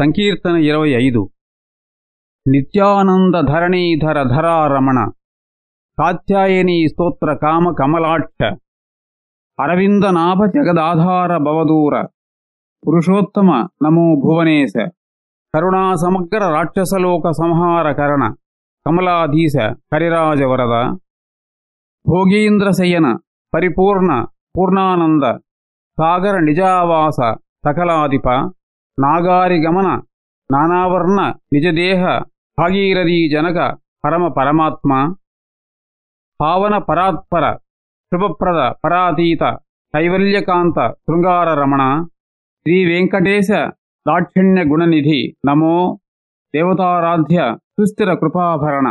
ಸಂಕೀರ್ತನ ಐದು ನಿತ್ಯಾನಂದ ಧರಣೀಧರ ಧರಾರಮಣ ಕಾತ್ಯಾಯನಿ ಸ್ತೋತ್ರ ಕಾಮ ಅರವಿಂದ ನಾಭ ಜಗದಾಧಾರ ಭವದೂರ ಪುರುಷೋತ್ತಮ ನಮೋ ಭುವನೇಶ ಕರುಣಾ ರಾಕ್ಷಸ ಲೋಕ ಸಂಹಾರ ಕರಣ ಕಮಲಾಧೀಶ ಹರಿರಾಜ ವರದ ಭೋಗೀಂದ್ರಶಯ್ಯನ ಪರಿಪೂರ್ಣ ಪೂರ್ಣಾನಂದ ಸಾಗರ ನಿಜಾವಾಸ ಸಕಲಾಧಿಪ నాగారి గమన నానావర్ణ నిజదేహ భాగీరథీ జనక పరమ పరమాత్మ పావన పరాత్పర శుభప్రద పరాతీత కైవల్యకాంత శృంగార రమణ శ్రీ వెంకటేశ దాక్షిణ్య గుణనిధి నమో దేవతారాధ్య సుస్థిర కృపాభరణ